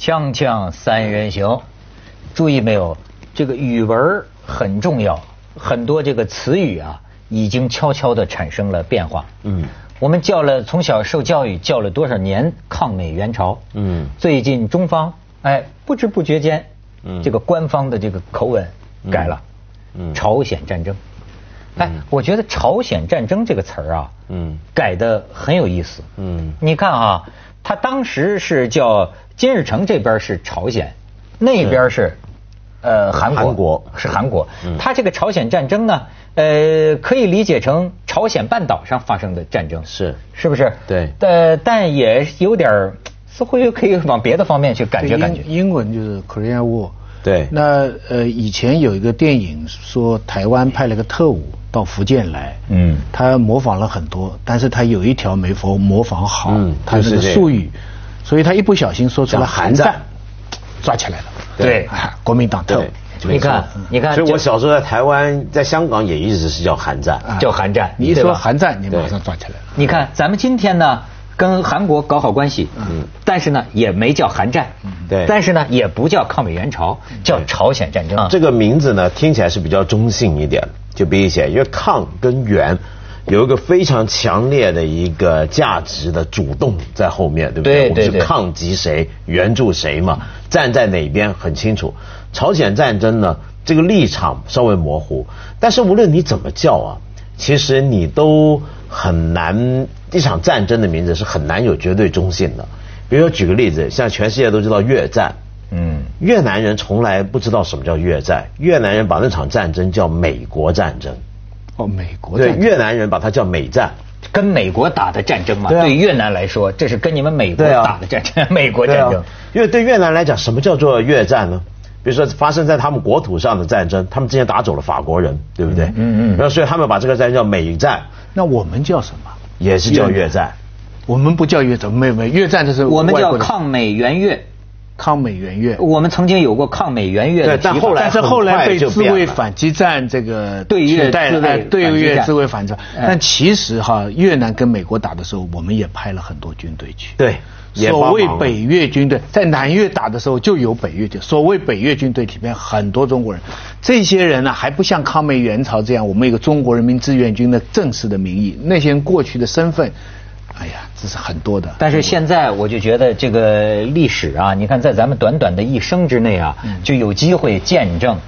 锵锵三人行，注意没有？这个语文很重要，很多这个词语啊，已经悄悄的产生了变化。嗯，我们叫了从小受教育叫了多少年抗美援朝？嗯，最近中方哎不知不觉间，嗯，这个官方的这个口吻改了，嗯，朝鲜战争。哎，我觉得朝鲜战争这个词儿啊，嗯，改的很有意思。嗯，你看啊，他当时是叫。金日成这边是朝鲜，那边是呃韩国，韩国是韩国。他这个朝鲜战争呢，呃，可以理解成朝鲜半岛上发生的战争，是是不是？对。呃，但也有点似乎又可以往别的方面去感觉感觉。英文就是 Korean War。对。那呃，以前有一个电影说台湾派了个特务到福建来，嗯，他模仿了很多，但是他有一条没模模仿好，他那个术语。所以他一不小心说出了韩战，抓起来了。对，国民党特务。你看，你看，所以我小时候在台湾、在香港也一直是叫韩战，叫韩战。你一说韩战，你马上抓起来了。你看，咱们今天呢，跟韩国搞好关系，嗯，但是呢，也没叫韩战，对，但是呢，也不叫抗美援朝，叫朝鲜战争。这个名字呢，听起来是比较中性一点，就比一些，因为抗跟援。有一个非常强烈的一个价值的主动在后面，对不对？我们是抗击谁，援助谁嘛？站在哪边很清楚。朝鲜战争呢，这个立场稍微模糊，但是无论你怎么叫啊，其实你都很难。一场战争的名字是很难有绝对中性的。比如说举个例子，像全世界都知道越战，嗯，越南人从来不知道什么叫越战，越南人把那场战争叫美国战争。哦美国对越南人把它叫美战，跟美国打的战争嘛。对越南来说，这是跟你们美国打的战争，美国战争。因为对越南来讲，什么叫做越战呢？比如说发生在他们国土上的战争，他们之前打走了法国人，对不对？嗯嗯。然后所以他们把这个战争叫美战。那我们叫什么？也是叫越战。我们不叫越战，没有没有越战，的时候我们叫抗美援越。抗美援越，我们曾经有过抗美援越的但后来但是后来被自卫反击战这个对越自卫对越自卫反击战。但其实哈，越南跟美国打的时候，我们也派了很多军队去。对，所谓北越军队在南越打的时候就有北越军。所谓北越军队里面很多中国人，这些人呢还不像抗美援朝这样，我们一个中国人民志愿军的正式的名义。那些人过去的身份。哎呀，这是很多的。但是现在我就觉得这个历史啊，你看在咱们短短的一生之内啊，就有机会见证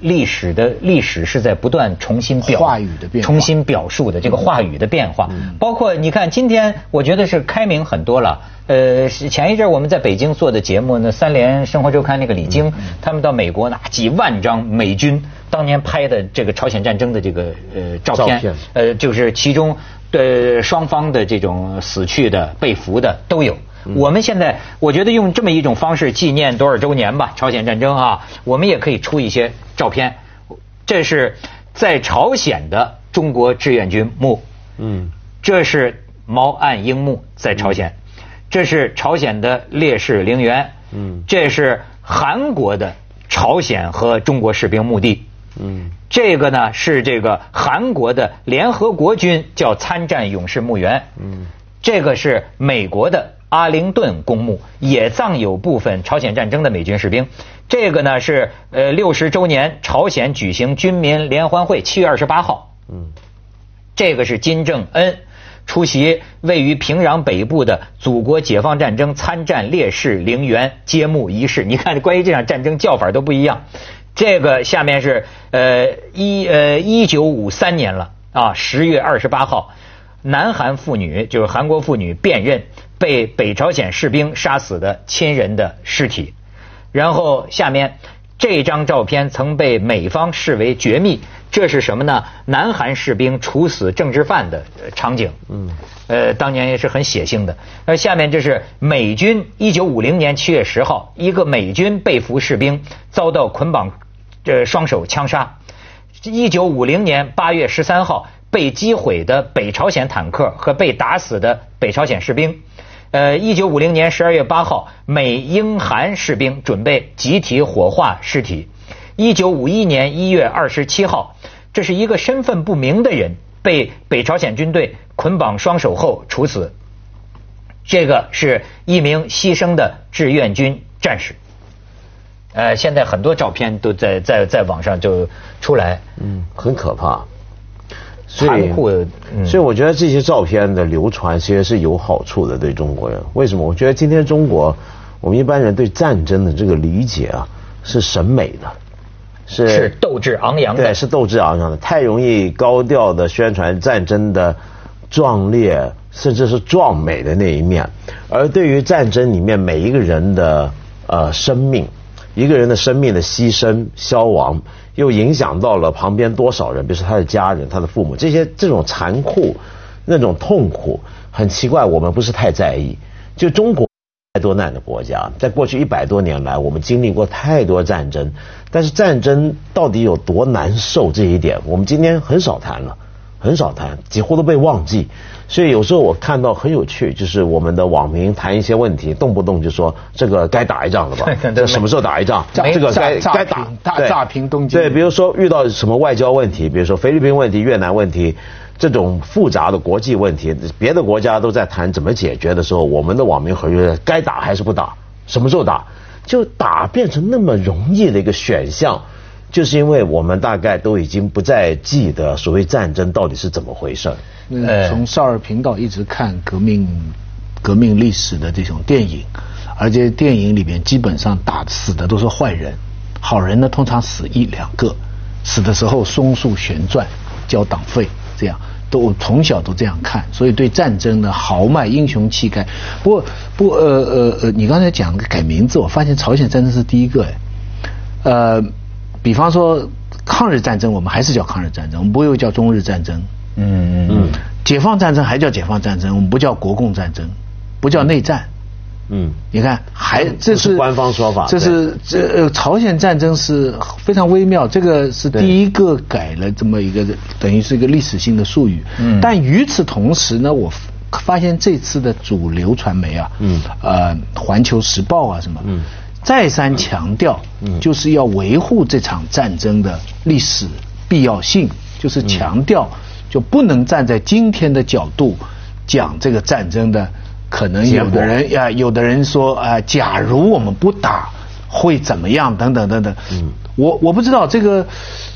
历史的历史是在不断重新表话语的变重新表述的这个话语的变化。包括你看今天，我觉得是开明很多了。呃，前一阵我们在北京做的节目，呢三联生活周刊那个李菁，他们到美国拿几万张美军当年拍的这个朝鲜战争的这个呃照片，呃，就是其中。的双方的这种死去的、被俘的都有。我们现在我觉得用这么一种方式纪念多少周年吧，朝鲜战争啊，我们也可以出一些照片。这是在朝鲜的中国志愿军墓，嗯，这是毛岸英墓在朝鲜，这是朝鲜的烈士陵园，嗯，这是韩国的朝鲜和中国士兵墓地。嗯，这个呢是这个韩国的联合国军叫参战勇士墓园。嗯，这个是美国的阿灵顿公墓，也葬有部分朝鲜战争的美军士兵。这个呢是呃六十周年朝鲜举行军民联欢会，七月二十八号。嗯，这个是金正恩出席位于平壤北部的祖国解放战争参战烈士陵园揭幕仪式。你看，关于这场战争叫法都不一样。这个下面是呃一呃一九五三年了啊十月二十八号，南韩妇女就是韩国妇女辨认被北朝鲜士兵杀死的亲人的尸体，然后下面这张照片曾被美方视为绝密，这是什么呢？南韩士兵处死政治犯的场景，嗯，呃当年也是很血腥的。那下面这是美军一九五零年七月十号，一个美军被俘士兵遭到捆绑。这双手枪杀，一九五零年八月十三号被击毁的北朝鲜坦克和被打死的北朝鲜士兵，呃，一九五零年十二月八号美英韩士兵准备集体火化尸体，一九五一年一月二十七号，这是一个身份不明的人被北朝鲜军队捆绑双手后处死，这个是一名牺牲的志愿军战士。呃，现在很多照片都在在在网上就出来，嗯，很可怕。残酷，所以我觉得这些照片的流传其实是有好处的，对中国人。为什么？我觉得今天中国，我们一般人对战争的这个理解啊，是审美的，是是斗志昂扬的，对，是斗志昂扬的。太容易高调的宣传战争的壮烈，甚至是壮美的那一面，而对于战争里面每一个人的呃生命。一个人的生命的牺牲、消亡，又影响到了旁边多少人？比如说他的家人、他的父母，这些这种残酷、那种痛苦，很奇怪，我们不是太在意。就中国太多难的国家，在过去一百多年来，我们经历过太多战争，但是战争到底有多难受这一点，我们今天很少谈了。很少谈，几乎都被忘记，所以有时候我看到很有趣，就是我们的网民谈一些问题，动不动就说这个该打一仗了吧？这什么时候打一仗？这个该该打，大炸平东京。对，比如说遇到什么外交问题，比如说菲律宾问题、越南问题，这种复杂的国际问题，别的国家都在谈怎么解决的时候，我们的网民合约该打还是不打？什么时候打？就打变成那么容易的一个选项。就是因为我们大概都已经不再记得所谓战争到底是怎么回事。呃，从少儿频道一直看革命、革命历史的这种电影，而且电影里面基本上打死的都是坏人，好人呢通常死一两个，死的时候松树旋转，交党费，这样都从小都这样看，所以对战争的豪迈英雄气概。不过，不，呃呃呃，你刚才讲改名字，我发现朝鲜战争是第一个，哎，呃。比方说，抗日战争我们还是叫抗日战争，我们不会叫中日战争。嗯嗯嗯。解放战争还叫解放战争，我们不叫国共战争，不叫内战。嗯。你看，还这是官方说法。这是这呃，朝鲜战争是非常微妙，这个是第一个改了这么一个，等于是一个历史性的术语。嗯。但与此同时呢，我发现这次的主流传媒啊，嗯，呃，《环球时报》啊什么，嗯。再三强调，就是要维护这场战争的历史必要性，就是强调就不能站在今天的角度讲这个战争的可能。有的人呀，有的人说啊，假如我们不打会怎么样？等等等等。我我不知道这个，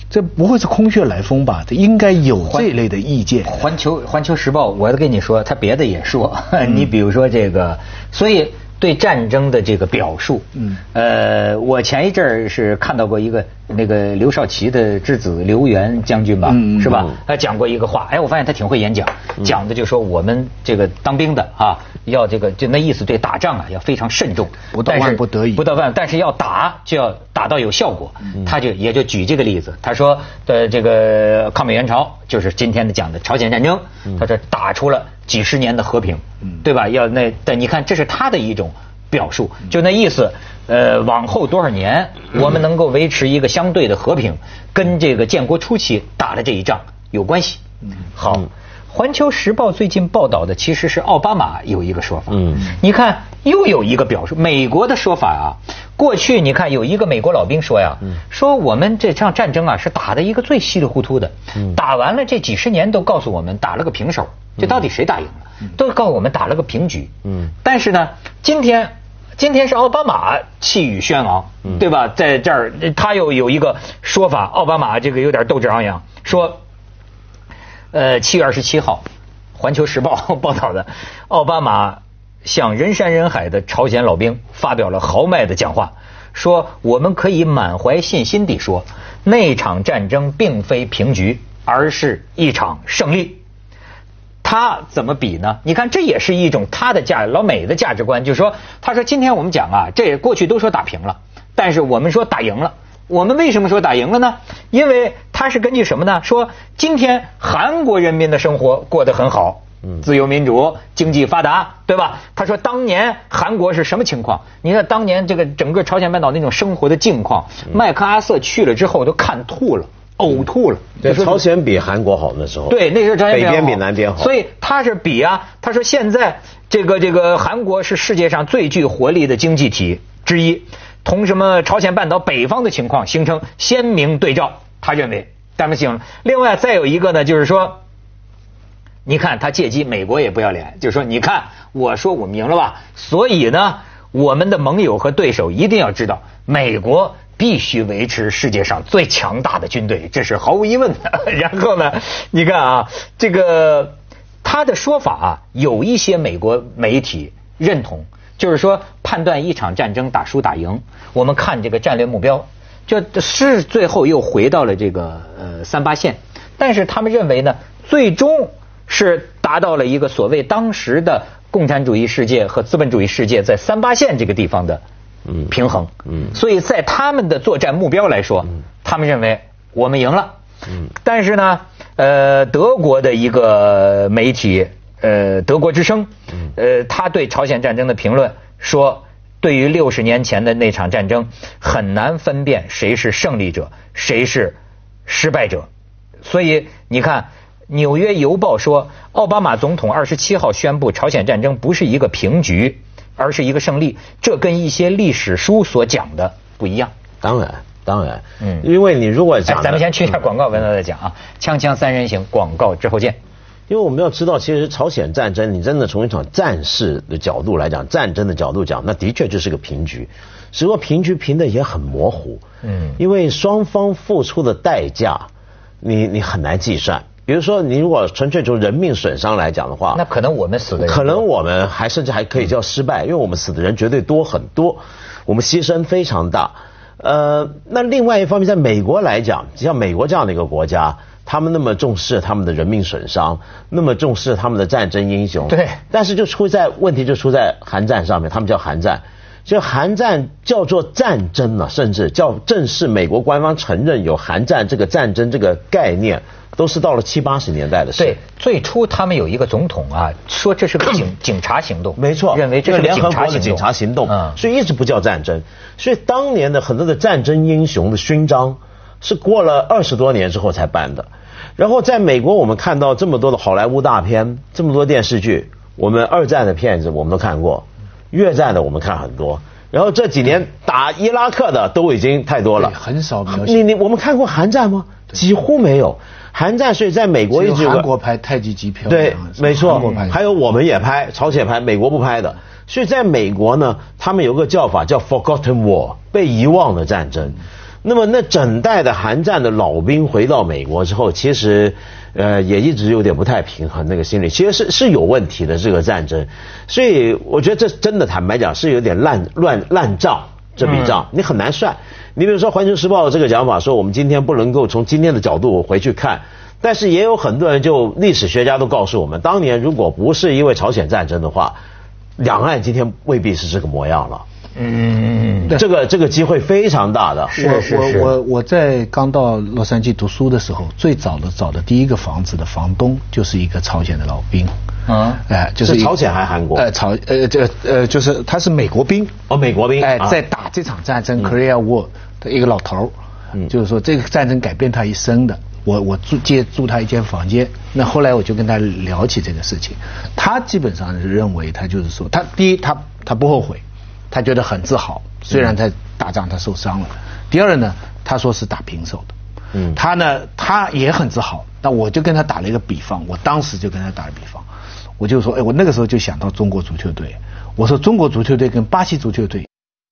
这不会是空穴来风吧？这应该有这类的意见。环球环球时报，我跟你说，他别的也说，你比如说这个，所以。对战争的这个表述，嗯，呃，我前一阵儿是看到过一个那个刘少奇的之子刘源将军吧，是吧？他讲过一个话，哎，我发现他挺会演讲，讲的就说我们这个当兵的啊，要这个就那意思，对打仗啊要非常慎重，不到万不得已，不到万，但是要打就要打到有效果。他就也就举这个例子，他说的这个抗美援朝就是今天的讲的朝鲜战争，他说打出了。几十年的和平，对吧？要那但你看，这是他的一种表述，就那意思。呃，往后多少年，我们能够维持一个相对的和平，跟这个建国初期打的这一仗有关系。好，《环球时报》最近报道的其实是奥巴马有一个说法。嗯，你看又有一个表述，美国的说法啊。过去你看有一个美国老兵说呀，说我们这场战争啊是打的一个最稀里糊涂的，打完了这几十年都告诉我们打了个平手。这到底谁打赢了？都告诉我们打了个平局。嗯，但是呢，今天今天是奥巴马气宇轩昂，对吧？在这儿他又有一个说法，奥巴马这个有点斗志昂扬，说，呃，七月二十七号，《环球时报》报道的，奥巴马向人山人海的朝鲜老兵发表了豪迈的讲话，说我们可以满怀信心地说，那场战争并非平局，而是一场胜利。他怎么比呢？你看，这也是一种他的价老美的价值观，就是说，他说今天我们讲啊，这过去都说打平了，但是我们说打赢了。我们为什么说打赢了呢？因为他是根据什么呢？说今天韩国人民的生活过得很好，自由民主，经济发达，对吧？他说当年韩国是什么情况？你看当年这个整个朝鲜半岛那种生活的境况，麦克阿瑟去了之后都看吐了。呕吐了。对，朝鲜比韩国好那时候。对，那时候朝鲜北边比南边好。所以他是比啊，他说现在这个这个韩国是世界上最具活力的经济体之一，同什么朝鲜半岛北方的情况形成鲜明对照。他认为，咱们行。另外再有一个呢，就是说，你看他借机美国也不要脸，就是说，你看我说我们赢了吧，所以呢。我们的盟友和对手一定要知道，美国必须维持世界上最强大的军队，这是毫无疑问的。然后呢，你看啊，这个他的说法啊，有一些美国媒体认同，就是说判断一场战争打输打赢，我们看这个战略目标，就是最后又回到了这个呃三八线。但是他们认为呢，最终是达到了一个所谓当时的。共产主义世界和资本主义世界在三八线这个地方的平衡，嗯所以在他们的作战目标来说，他们认为我们赢了。嗯但是呢，呃，德国的一个媒体，呃，德国之声，呃，他对朝鲜战争的评论说，对于六十年前的那场战争，很难分辨谁是胜利者，谁是失败者。所以你看。纽约邮报说，奥巴马总统二十七号宣布朝鲜战争不是一个平局，而是一个胜利。这跟一些历史书所讲的不一样。当然，当然，嗯，因为你如果讲，咱们先去一下广告，完了再讲啊。锵锵三人行，广告之后见。因为我们要知道，其实朝鲜战争，你真的从一场战事的角度来讲，战争的角度讲，那的确就是个平局。只不过平局平的也很模糊，嗯，因为双方付出的代价，你你很难计算。比如说，你如果纯粹从人命损伤来讲的话，那可能我们死的，可能我们还甚至还可以叫失败，因为我们死的人绝对多很多，我们牺牲非常大。呃，那另外一方面，在美国来讲，像美国这样的一个国家，他们那么重视他们的人命损伤，那么重视他们的战争英雄，对，但是就出在问题就出在韩战上面，他们叫韩战，就韩战叫做战争了，甚至叫正式美国官方承认有韩战这个战争这个概念。都是到了七八十年代的事。对，最初他们有一个总统啊，说这是个警警察行动，没错，认为这是联合国的警察行动，所以一直不叫战争。所以当年的很多的战争英雄的勋章是过了二十多年之后才颁的。然后在美国，我们看到这么多的好莱坞大片，这么多电视剧，我们二战的片子我们都看过，越战的我们看很多。然后这几年打伊拉克的都已经太多了，很少描写。你你我们看过韩战吗？几乎没有。韩战所以在美国一直韩国拍太极机票，对，没错，还有我们也拍，朝鲜拍，美国不拍的。所以在美国呢，他们有个叫法叫 Forgotten War，被遗忘的战争。那么那整代的韩战的老兵回到美国之后，其实呃也一直有点不太平衡那个心理，其实是是有问题的这个战争。所以我觉得这真的坦白讲是有点烂乱烂账，这笔账你很难算。你比如说《环球时报》这个讲法说，我们今天不能够从今天的角度回去看，但是也有很多人就历史学家都告诉我们，当年如果不是因为朝鲜战争的话，两岸今天未必是这个模样了。嗯，这个这个机会非常大的。是是是。我我我在刚到洛杉矶读书的时候，最早的找的第一个房子的房东就是一个朝鲜的老兵。啊，哎，就是朝鲜还是韩国？呃，朝呃这呃就是他是美国兵哦，美国兵哎，在打这场战争 Korea War 的一个老头儿，就是说这个战争改变他一生的。我我住借住他一间房间，那后来我就跟他聊起这个事情，他基本上是认为他就是说，他第一他他不后悔，他觉得很自豪，虽然他打仗他受伤了。第二呢，他说是打平手的，嗯，他呢他也很自豪。那我就跟他打了一个比方，我当时就跟他打了比方。我就说，哎，我那个时候就想到中国足球队。我说中国足球队跟巴西足球队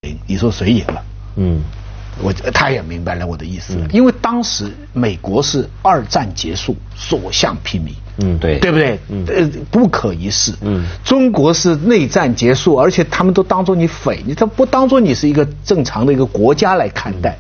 赢，你说谁赢了？嗯，我他也明白了我的意思，因为当时美国是二战结束，所向披靡。嗯，对，对不对？嗯，呃，不可一世。嗯，中国是内战结束，而且他们都当做你匪，你他不当做你是一个正常的一个国家来看待，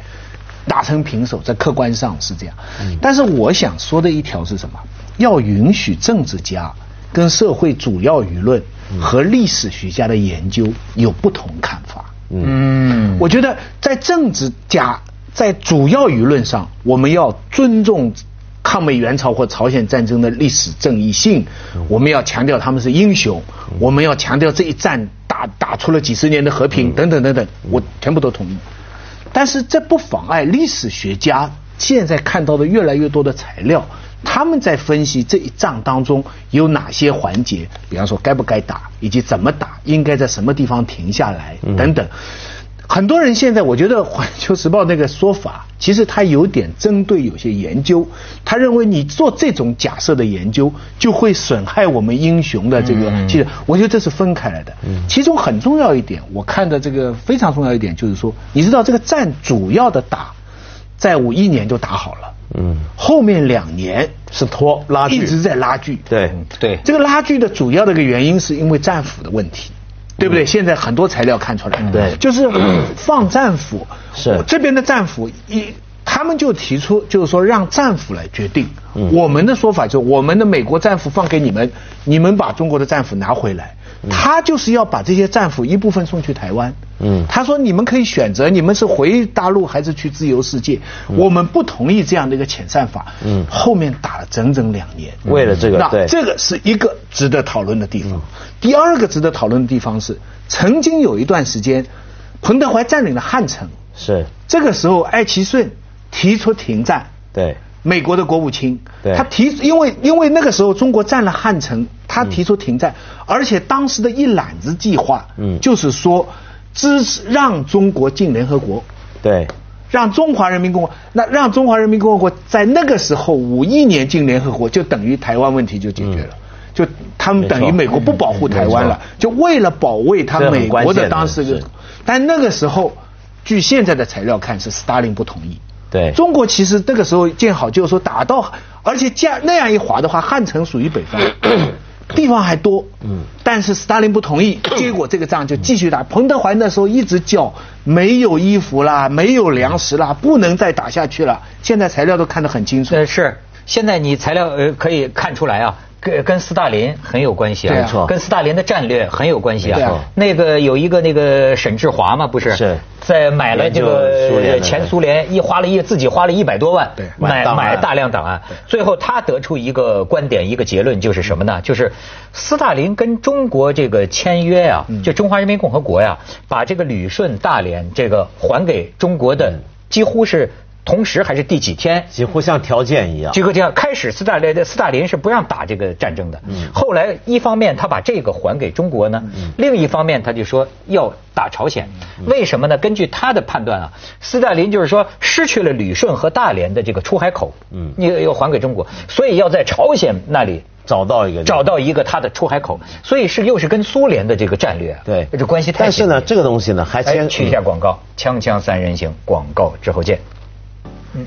打成平手，在客观上是这样。嗯，但是我想说的一条是什么？要允许政治家。跟社会主要舆论和历史学家的研究有不同看法。嗯，我觉得在政治家在主要舆论上，我们要尊重抗美援朝或朝鲜战争的历史正义性，我们要强调他们是英雄，我们要强调这一战打打出了几十年的和平等等等等，我全部都同意。但是这不妨碍历史学家现在看到的越来越多的材料。他们在分析这一仗当中有哪些环节，比方说该不该打，以及怎么打，应该在什么地方停下来等等。很多人现在，我觉得《环球时报》那个说法，其实他有点针对有些研究。他认为你做这种假设的研究，就会损害我们英雄的这个。其实，我觉得这是分开来的。其中很重要一点，我看的这个非常重要一点，就是说，你知道这个战主要的打，在五一年就打好了。嗯。后面两年是拖拉锯，一直在拉锯。对对。这个拉锯的主要的一个原因，是因为战俘的问题。对不对？现在很多材料看出来，对，就是放战俘，是这边的战俘一，他们就提出，就是说让战俘来决定。我们的说法就是我们的美国战俘放给你们，你们把中国的战俘拿回来。他就是要把这些战俘一部分送去台湾。嗯，他说你们可以选择，你们是回大陆还是去自由世界？我们不同意这样的一个遣散法。嗯，后面打了整整两年，为了这个，那这个是一个值得讨论的地方。第二个值得讨论的地方是，曾经有一段时间，彭德怀占领了汉城。是。这个时候，艾奇顺提出停战。对。美国的国务卿。对。他提，因为因为那个时候中国占了汉城，他提出停战，而且当时的一揽子计划，嗯，就是说。支持让中国进联合国，对，让中华人民共和国，那让中华人民共和国在那个时候五一年进联合国，就等于台湾问题就解决了，就他们等于美国不保护台湾了，就为了保卫他美国的当时的，但那个时候，据现在的材料看是斯大林不同意，对，中国其实那个时候建好就是说打到，而且这样那样一划的话，汉城属于北方。地方还多，嗯，但是斯大林不同意，结果这个仗就继续打。彭德怀那时候一直叫没有衣服啦，没有粮食啦，不能再打下去了。现在材料都看得很清楚。呃，是，现在你材料呃可以看出来啊。跟跟斯大林很有关系啊，没错，跟斯大林的战略很有关系啊。那个有一个那个沈志华嘛，不是？是。在买了这个前苏联一花了一自己花了一百多万，买买大量档案。最后他得出一个观点，一个结论就是什么呢？就是斯大林跟中国这个签约啊，就中华人民共和国呀，把这个旅顺、大连这个还给中国的，几乎是。同时还是第几天？几乎像条件一样。这个叫开始，斯大林的斯大林是不让打这个战争的。嗯。后来一方面他把这个还给中国呢，另一方面他就说要打朝鲜。为什么呢？根据他的判断啊，斯大林就是说失去了旅顺和大连的这个出海口，嗯，你要还给中国，所以要在朝鲜那里找到一个找到一个他的出海口，所以是又是跟苏联的这个战略对这关系太。但是呢，这个东西呢还先去一下广告，锵锵三人行广告之后见。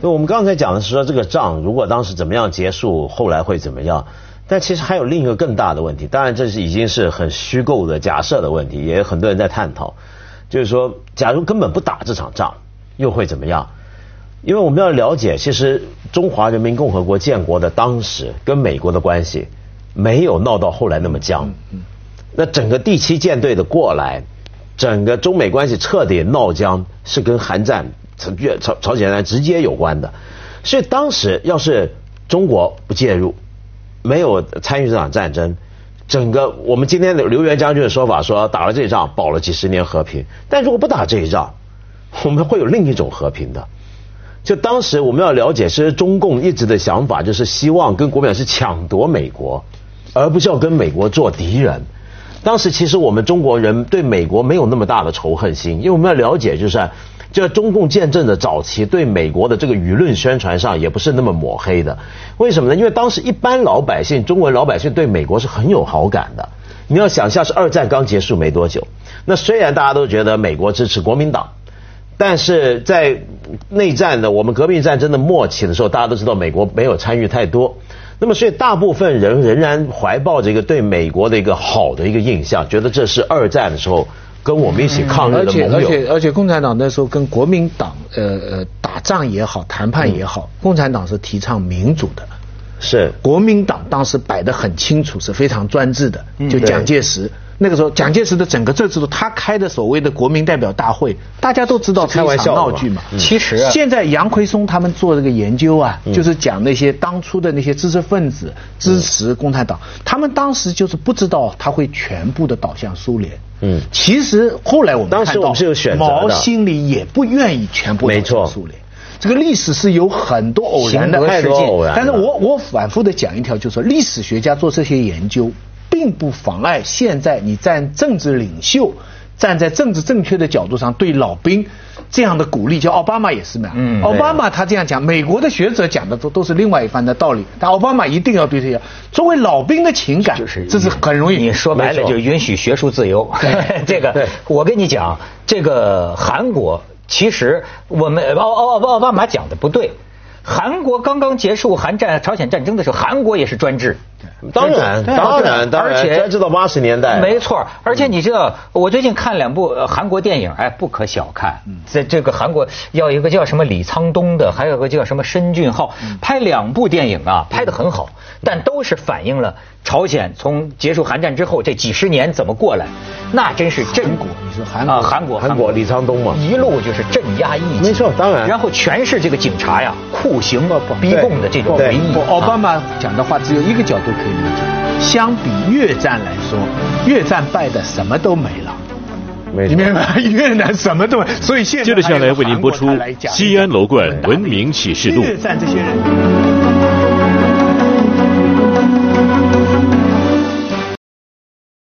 那我们刚才讲的是说这个仗如果当时怎么样结束，后来会怎么样？但其实还有另一个更大的问题，当然这是已经是很虚构的假设的问题，也有很多人在探讨，就是说，假如根本不打这场仗，又会怎么样？因为我们要了解，其实中华人民共和国建国的当时跟美国的关系没有闹到后来那么僵。那整个第七舰队的过来，整个中美关系彻底闹僵，是跟韩战。朝朝朝鲜战直接有关的，所以当时要是中国不介入，没有参与这场战争，整个我们今天的刘元将军的说法说打了这一仗保了几十年和平，但如果不打这一仗，我们会有另一种和平的。就当时我们要了解，其实中共一直的想法就是希望跟国民党是抢夺美国，而不是要跟美国做敌人。当时其实我们中国人对美国没有那么大的仇恨心，因为我们要了解就是。就中共见证的早期对美国的这个舆论宣传上也不是那么抹黑的，为什么呢？因为当时一般老百姓，中国老百姓对美国是很有好感的。你要想象是二战刚结束没多久，那虽然大家都觉得美国支持国民党，但是在内战的我们革命战争的末期的时候，大家都知道美国没有参与太多，那么所以大部分人仍然怀抱着一个对美国的一个好的一个印象，觉得这是二战的时候。跟我们一起抗日的盟友，而且而且而且，共产党那时候跟国民党呃呃打仗也好，谈判也好，共产党是提倡民主的，是国民党当时摆得很清楚，是非常专制的，就蒋介石。那个时候，蒋介石的整个政治，他开的所谓的国民代表大会，大家都知道开玩笑闹剧嘛。其实现在杨奎松他们做这个研究啊，就是讲那些当初的那些知识分子支持共产党，他们当时就是不知道他会全部的倒向苏联。嗯，其实后来我们当时我们是有选择毛心里也不愿意全部倒向苏联。这个历史是有很多偶然的事件，但是我我反复的讲一条，就是说历史学家做这些研究。并不妨碍现在你站政治领袖站在政治正确的角度上对老兵这样的鼓励，叫奥巴马也是嘛。嗯，奥巴马他这样讲，美国的学者讲的都都是另外一番的道理，但奥巴马一定要对这些作为老兵的情感，就是这是很容易。你说白了就允许学术自由。这个，我跟你讲，这个韩国其实我们奥奥奥奥巴马讲的不对。韩国刚刚结束韩战朝鲜战争的时候，韩国也是专制。当然，当然，当然，专制到八十年代。没错，而且你知道，我最近看两部韩国电影，哎，不可小看。在这个韩国，要一个叫什么李沧东的，还有个叫什么申俊浩，拍两部电影啊，拍的很好，但都是反映了。朝鲜从结束韩战之后这几十年怎么过来？那真是震国，你说韩啊韩国韩国李沧东嘛，一路就是镇压异己，没错，当然，然后全是这个警察呀酷刑逼供的这种为意。奥巴马讲的话只有一个角度可以理解，相比越战来说，越战败的什么都没了，没明白？越南什么都没，所以现在接着下来为您播出《西安楼冠文明启示录》。越战这些人。